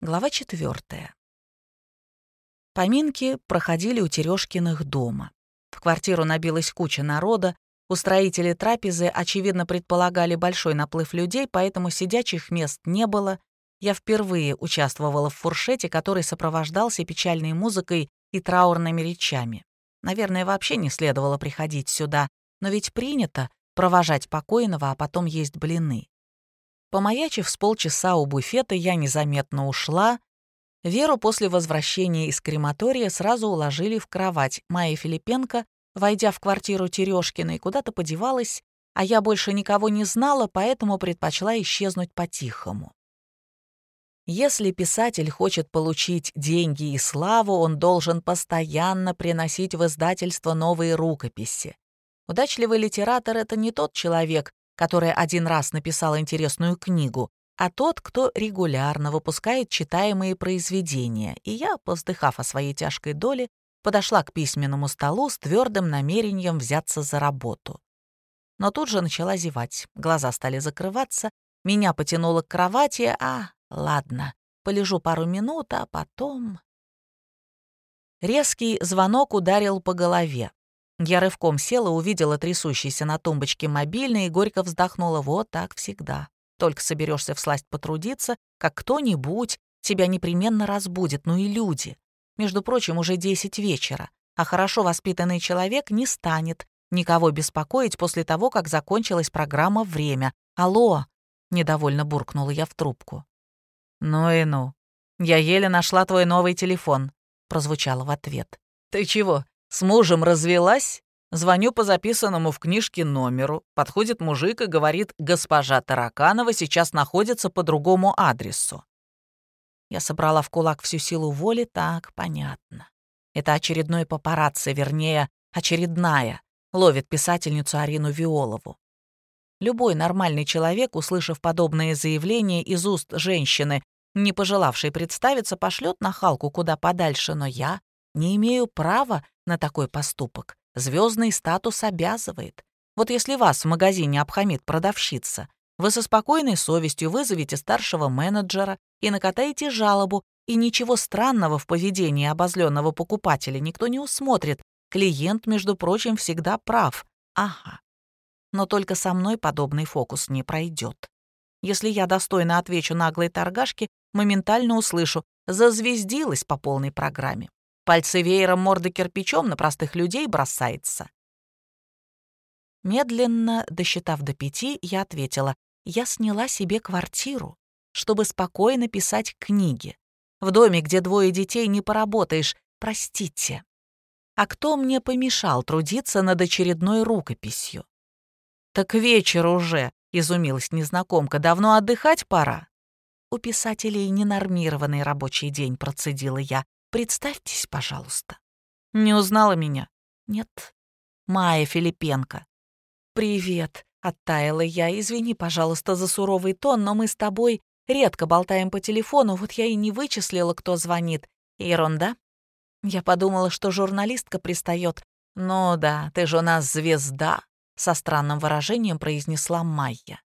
Глава четвертая. Поминки проходили у Терешкиных дома. В квартиру набилась куча народа. Устроители трапезы, очевидно, предполагали большой наплыв людей, поэтому сидячих мест не было. Я впервые участвовала в фуршете, который сопровождался печальной музыкой и траурными речами. Наверное, вообще не следовало приходить сюда, но ведь принято провожать покойного, а потом есть блины. Помаячив с полчаса у буфета, я незаметно ушла. Веру после возвращения из крематория сразу уложили в кровать. Майя Филипенко, войдя в квартиру Терешкиной, куда-то подевалась, а я больше никого не знала, поэтому предпочла исчезнуть по-тихому. Если писатель хочет получить деньги и славу, он должен постоянно приносить в издательство новые рукописи. Удачливый литератор — это не тот человек, который один раз написал интересную книгу, а тот, кто регулярно выпускает читаемые произведения. И я, повздыхав о своей тяжкой доле, подошла к письменному столу с твердым намерением взяться за работу. Но тут же начала зевать, глаза стали закрываться, меня потянуло к кровати, а, ладно, полежу пару минут, а потом... Резкий звонок ударил по голове. Я рывком села, увидела трясущийся на тумбочке мобильный и горько вздохнула. Вот так всегда. Только соберешься всласть потрудиться, как кто-нибудь тебя непременно разбудит, ну и люди. Между прочим, уже десять вечера, а хорошо воспитанный человек не станет никого беспокоить после того, как закончилась программа «Время». «Алло!» — недовольно буркнула я в трубку. «Ну и ну. Я еле нашла твой новый телефон», — прозвучало в ответ. «Ты чего, с мужем развелась? Звоню по записанному в книжке номеру. Подходит мужик и говорит, госпожа Тараканова сейчас находится по другому адресу. Я собрала в кулак всю силу воли, так, понятно. Это очередной папарацци, вернее, очередная, ловит писательницу Арину Виолову. Любой нормальный человек, услышав подобное заявление из уст женщины, не пожелавшей представиться, пошлет нахалку куда подальше, но я не имею права на такой поступок. Звездный статус обязывает. Вот если вас в магазине обхамит продавщица, вы со спокойной совестью вызовете старшего менеджера и накатаете жалобу, и ничего странного в поведении обозленного покупателя никто не усмотрит. Клиент, между прочим, всегда прав. Ага. Но только со мной подобный фокус не пройдет. Если я достойно отвечу наглой торгашке, моментально услышу «зазвездилась по полной программе». Пальцы веером морды кирпичом на простых людей бросается. Медленно, досчитав до пяти, я ответила, я сняла себе квартиру, чтобы спокойно писать книги. В доме, где двое детей, не поработаешь, простите. А кто мне помешал трудиться над очередной рукописью? «Так вечер уже», — изумилась незнакомка, — «давно отдыхать пора». «У писателей ненормированный рабочий день», — процедила я. Представьтесь, пожалуйста. Не узнала меня? Нет. Майя Филипенко. Привет, оттаяла я. Извини, пожалуйста, за суровый тон, но мы с тобой редко болтаем по телефону, вот я и не вычислила, кто звонит. Ерунда. Я подумала, что журналистка пристает. «Ну да, ты же у нас звезда», — со странным выражением произнесла Майя.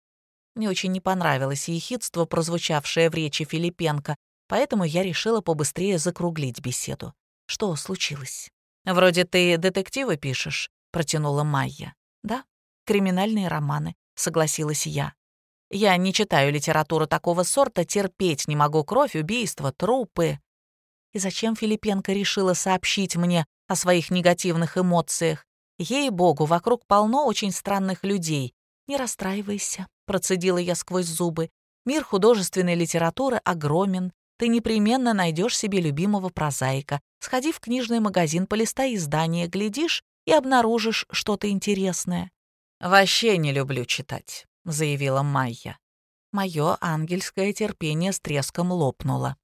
Мне очень не понравилось ехидство, прозвучавшее в речи Филипенко, поэтому я решила побыстрее закруглить беседу. Что случилось? «Вроде ты детективы пишешь», — протянула Майя. «Да, криминальные романы», — согласилась я. «Я не читаю литературу такого сорта, терпеть не могу кровь, убийства, трупы». И зачем Филипенко решила сообщить мне о своих негативных эмоциях? Ей-богу, вокруг полно очень странных людей. «Не расстраивайся», — процедила я сквозь зубы. «Мир художественной литературы огромен, ты непременно найдешь себе любимого прозаика. Сходи в книжный магазин, полистай издание, глядишь и обнаружишь что-то интересное. «Вообще не люблю читать», — заявила Майя. Мое ангельское терпение с треском лопнуло.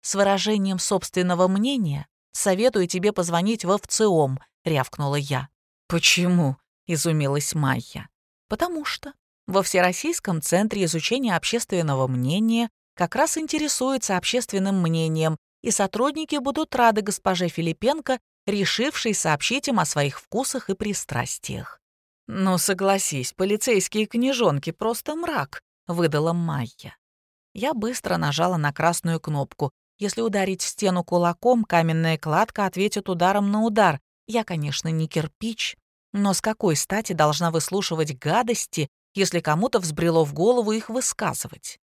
«С выражением собственного мнения советую тебе позвонить в ВЦИОМ», — рявкнула я. «Почему?» — изумилась Майя. «Потому что во Всероссийском центре изучения общественного мнения как раз интересуется общественным мнением, и сотрудники будут рады госпоже Филипенко, решившей сообщить им о своих вкусах и пристрастиях. «Ну, согласись, полицейские книжонки — просто мрак», — выдала Майя. Я быстро нажала на красную кнопку. Если ударить в стену кулаком, каменная кладка ответит ударом на удар. Я, конечно, не кирпич, но с какой стати должна выслушивать гадости, если кому-то взбрело в голову их высказывать?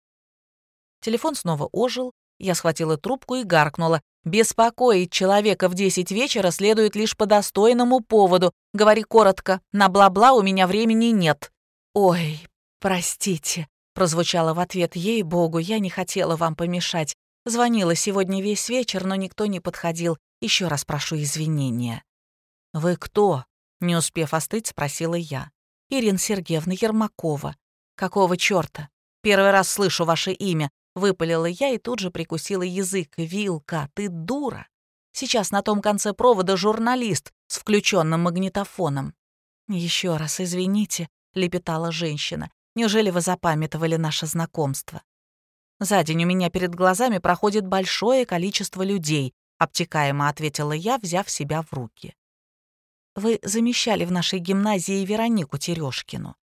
Телефон снова ожил, я схватила трубку и гаркнула. «Беспокоить человека в десять вечера следует лишь по достойному поводу. Говори коротко, на бла-бла у меня времени нет». «Ой, простите», — прозвучало в ответ. «Ей-богу, я не хотела вам помешать. Звонила сегодня весь вечер, но никто не подходил. Еще раз прошу извинения». «Вы кто?» — не успев остыть, спросила я. «Ирина Сергеевна Ермакова». «Какого чёрта? Первый раз слышу ваше имя. Выпалила я и тут же прикусила язык. «Вилка, ты дура!» Сейчас на том конце провода журналист с включенным магнитофоном. «Еще раз извините», — лепетала женщина. «Неужели вы запамятовали наше знакомство?» «За день у меня перед глазами проходит большое количество людей», — обтекаемо ответила я, взяв себя в руки. «Вы замещали в нашей гимназии Веронику Терешкину».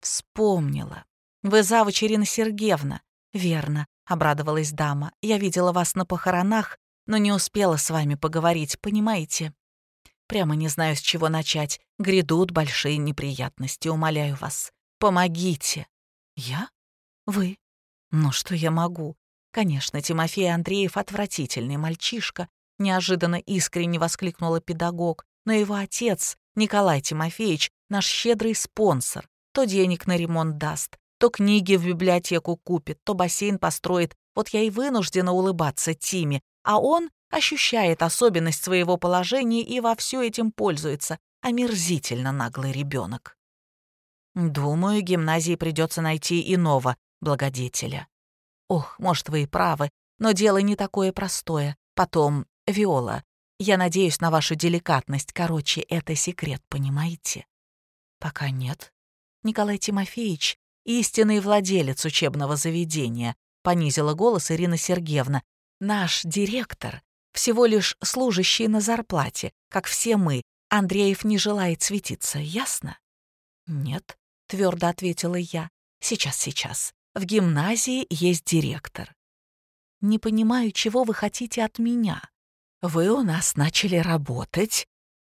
«Вспомнила. Вы завуч Ирина Сергеевна. «Верно», — обрадовалась дама. «Я видела вас на похоронах, но не успела с вами поговорить, понимаете? Прямо не знаю, с чего начать. Грядут большие неприятности, умоляю вас. Помогите». «Я? Вы? Ну что я могу? Конечно, Тимофей Андреев отвратительный мальчишка», — неожиданно искренне воскликнула педагог. «Но его отец, Николай Тимофеевич, наш щедрый спонсор, то денег на ремонт даст, то книги в библиотеку купит, то бассейн построит. Вот я и вынуждена улыбаться Тиме, а он ощущает особенность своего положения и во все этим пользуется. Омерзительно наглый ребенок. Думаю, гимназии придется найти иного благодетеля. Ох, может, вы и правы, но дело не такое простое. Потом, Виола, я надеюсь на вашу деликатность. Короче, это секрет, понимаете? Пока нет. Николай Тимофеевич истинный владелец учебного заведения», — понизила голос Ирина Сергеевна. «Наш директор всего лишь служащий на зарплате, как все мы. Андреев не желает светиться, ясно?» «Нет», — твердо ответила я. «Сейчас, сейчас. В гимназии есть директор». «Не понимаю, чего вы хотите от меня. Вы у нас начали работать».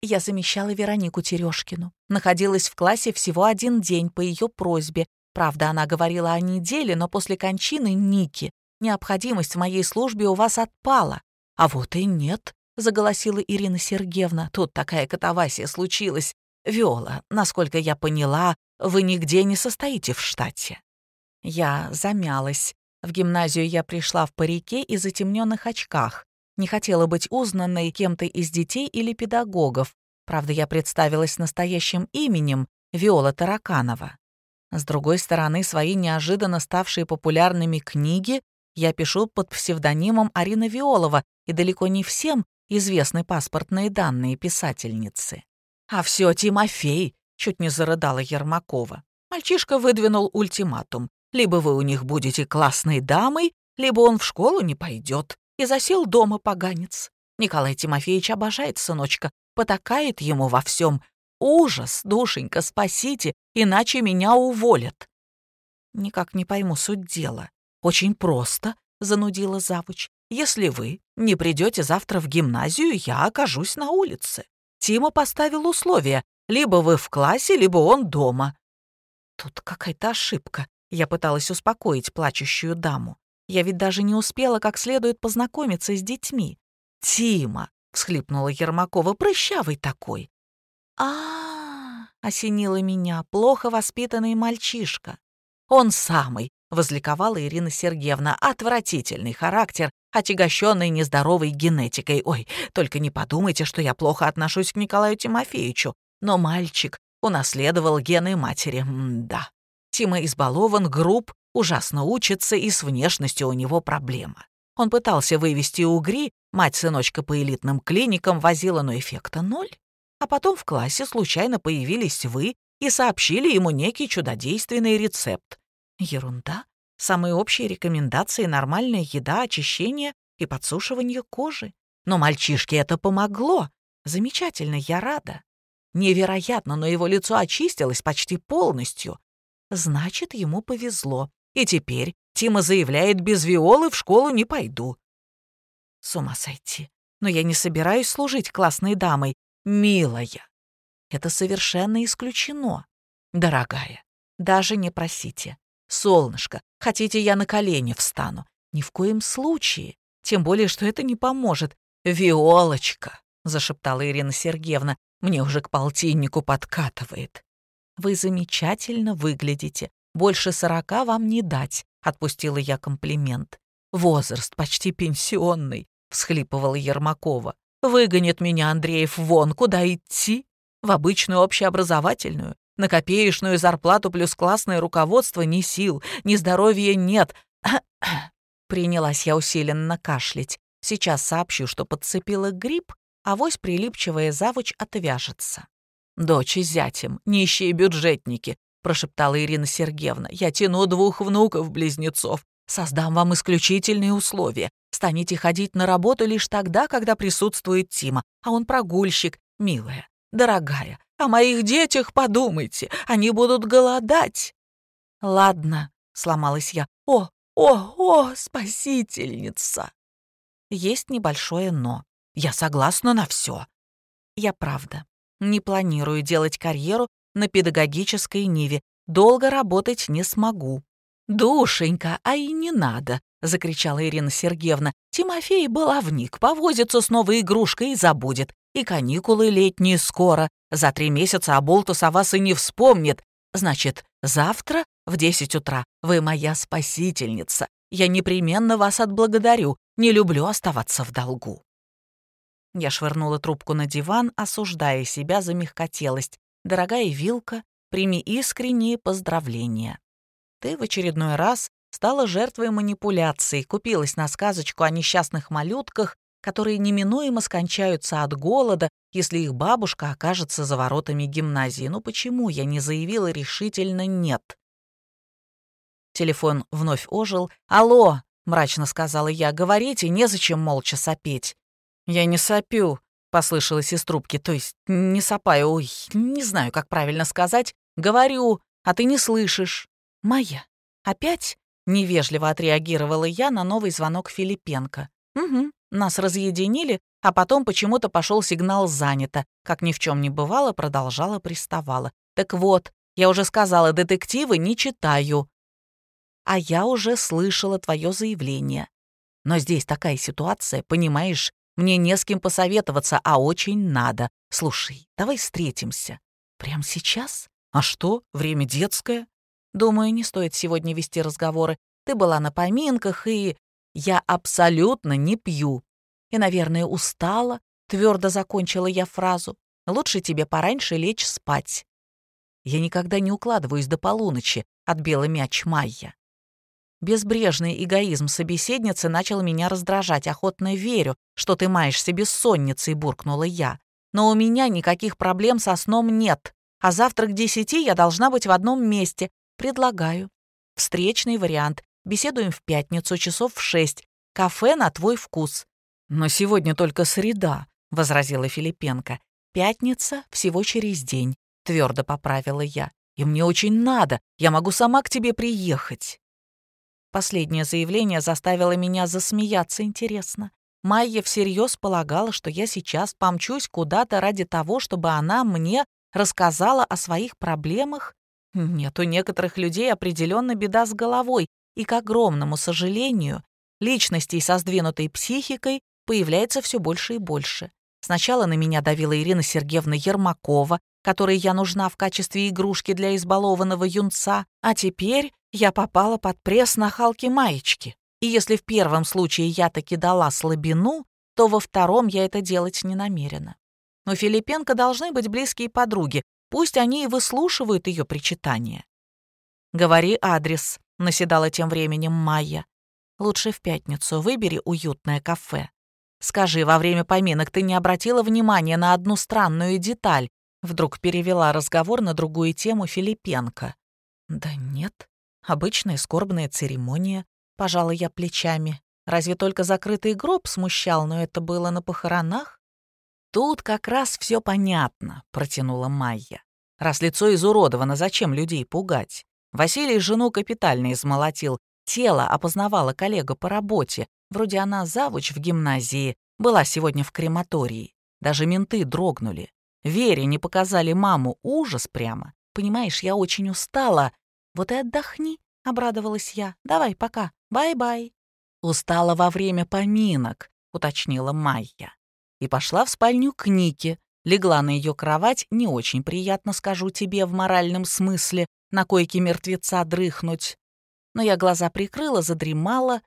Я замещала Веронику Терешкину. Находилась в классе всего один день по ее просьбе, Правда, она говорила о неделе, но после кончины Ники необходимость в моей службе у вас отпала. А вот и нет, — заголосила Ирина Сергеевна. Тут такая катавасия случилась. Виола, насколько я поняла, вы нигде не состоите в штате. Я замялась. В гимназию я пришла в парике и затемненных очках. Не хотела быть узнанной кем-то из детей или педагогов. Правда, я представилась настоящим именем Виола Тараканова. С другой стороны, свои неожиданно ставшие популярными книги я пишу под псевдонимом Арина Виолова, и далеко не всем известны паспортные данные писательницы. «А все Тимофей!» — чуть не зарыдала Ермакова. Мальчишка выдвинул ультиматум. Либо вы у них будете классной дамой, либо он в школу не пойдет. И засел дома поганец. Николай Тимофеевич обожает сыночка, потакает ему во всем, Ужас, душенька, спасите, иначе меня уволят. Никак не пойму суть дела. Очень просто, занудила завуч. Если вы не придете завтра в гимназию, я окажусь на улице. Тима поставил условия. Либо вы в классе, либо он дома. Тут какая-то ошибка. Я пыталась успокоить плачущую даму. Я ведь даже не успела как следует познакомиться с детьми. «Тима!» — всхлипнула Ермакова. «Прыщавый такой а, осенило меня, плохо воспитанный мальчишка. Он самый, возликовала Ирина Сергеевна, отвратительный характер, отягощенный нездоровой генетикой. Ой, только не подумайте, что я плохо отношусь к Николаю Тимофеевичу. Но мальчик унаследовал гены матери, М да. Тима избалован, груб, ужасно учится, и с внешностью у него проблема. Он пытался вывести угри, мать сыночка по элитным клиникам возила, но эффекта ноль. А потом в классе случайно появились вы и сообщили ему некий чудодейственный рецепт. Ерунда. Самые общие рекомендации — нормальная еда, очищение и подсушивание кожи. Но мальчишке это помогло. Замечательно, я рада. Невероятно, но его лицо очистилось почти полностью. Значит, ему повезло. И теперь Тима заявляет, без Виолы в школу не пойду. С ума сойти. Но я не собираюсь служить классной дамой. Милая, это совершенно исключено. Дорогая, даже не просите. Солнышко, хотите, я на колени встану? Ни в коем случае. Тем более, что это не поможет. «Виолочка», — зашептала Ирина Сергеевна, — «мне уже к полтиннику подкатывает». «Вы замечательно выглядите. Больше сорока вам не дать», — отпустила я комплимент. «Возраст почти пенсионный», — всхлипывала Ермакова. «Выгонит меня Андреев вон, куда идти? В обычную общеобразовательную. На копеечную зарплату плюс классное руководство ни сил, ни здоровья нет. Принялась я усиленно кашлять. Сейчас сообщу, что подцепила грипп, а вось прилипчивая завуч отвяжется. «Дочь и зятем, нищие бюджетники», — прошептала Ирина Сергеевна. «Я тяну двух внуков-близнецов. Создам вам исключительные условия. Станете ходить на работу лишь тогда, когда присутствует Тима, а он прогульщик. Милая, дорогая, о моих детях подумайте, они будут голодать». «Ладно», — сломалась я. «О, о, о, спасительница!» Есть небольшое «но». Я согласна на все. Я правда не планирую делать карьеру на педагогической ниве. Долго работать не смогу. «Душенька, а и не надо!» — закричала Ирина Сергеевна. «Тимофей баловник, повозится с новой игрушкой и забудет. И каникулы летние скоро. За три месяца Аболтус о вас и не вспомнит. Значит, завтра в десять утра вы моя спасительница. Я непременно вас отблагодарю. Не люблю оставаться в долгу». Я швырнула трубку на диван, осуждая себя за мягкотелость. «Дорогая Вилка, прими искренние поздравления. Ты в очередной раз стала жертвой манипуляций, купилась на сказочку о несчастных малютках которые неминуемо скончаются от голода, если их бабушка окажется за воротами гимназии. Ну почему я не заявила решительно «нет»? Телефон вновь ожил. «Алло!» — мрачно сказала я. «Говорите, незачем молча сопеть». «Я не сопю», — послышалось из трубки. «То есть не сопаю, ой, не знаю, как правильно сказать. Говорю, а ты не слышишь». «Майя, опять?» — невежливо отреагировала я на новый звонок Филипенко. «Угу, нас разъединили, а потом почему-то пошел сигнал «занято». Как ни в чем не бывало, продолжала, приставала. «Так вот, я уже сказала, детективы не читаю». «А я уже слышала твое заявление. Но здесь такая ситуация, понимаешь, мне не с кем посоветоваться, а очень надо. Слушай, давай встретимся. Прямо сейчас? А что, время детское? Думаю, не стоит сегодня вести разговоры. Ты была на поминках и... Я абсолютно не пью. И, наверное, устала, твердо закончила я фразу. Лучше тебе пораньше лечь спать. Я никогда не укладываюсь до полуночи, отбила мяч Майя. Безбрежный эгоизм собеседницы начал меня раздражать. Охотно верю, что ты маешься бессонницей, буркнула я. Но у меня никаких проблем со сном нет. А завтра к десяти я должна быть в одном месте. Предлагаю. Встречный вариант. Беседуем в пятницу часов в шесть. Кафе на твой вкус». «Но сегодня только среда», — возразила Филипенко. «Пятница всего через день», — твердо поправила я. «И мне очень надо. Я могу сама к тебе приехать». Последнее заявление заставило меня засмеяться, интересно. Майя всерьез полагала, что я сейчас помчусь куда-то ради того, чтобы она мне рассказала о своих проблемах? Нет, у некоторых людей определенно беда с головой, и, к огромному сожалению, личностей со сдвинутой психикой появляется все больше и больше. Сначала на меня давила Ирина Сергеевна Ермакова, которой я нужна в качестве игрушки для избалованного юнца, а теперь я попала под пресс на Халки маечки. И если в первом случае я таки дала слабину, то во втором я это делать не намерена. Но Филипенко должны быть близкие подруги, пусть они и выслушивают ее причитания. «Говори адрес», наседала тем временем Майя. «Лучше в пятницу выбери уютное кафе. Скажи, во время поминок ты не обратила внимания на одну странную деталь?» Вдруг перевела разговор на другую тему Филипенко. «Да нет, обычная скорбная церемония», — пожала я плечами. «Разве только закрытый гроб смущал, но это было на похоронах?» «Тут как раз все понятно», — протянула Майя. «Раз лицо изуродовано, зачем людей пугать? Василий жену капитально измолотил. Тело опознавала коллега по работе. Вроде она завуч в гимназии, была сегодня в крематории. Даже менты дрогнули. Вере не показали маму. Ужас прямо. Понимаешь, я очень устала. Вот и отдохни, — обрадовалась я. Давай, пока. Бай-бай. Устала во время поминок, — уточнила Майя. И пошла в спальню к Нике. Легла на ее кровать, не очень приятно, скажу тебе, в моральном смысле, на койке мертвеца дрыхнуть. Но я глаза прикрыла, задремала,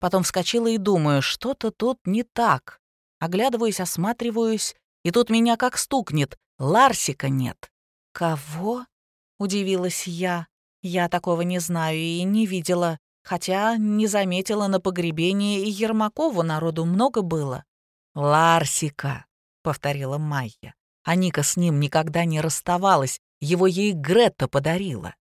потом вскочила и думаю, что-то тут не так. Оглядываюсь, осматриваюсь, и тут меня как стукнет. Ларсика нет. «Кого?» — удивилась я. «Я такого не знаю и не видела, хотя не заметила на погребении и Ермакову народу много было». «Ларсика», — повторила Майя. А Ника с ним никогда не расставалась, его ей Гретта подарила.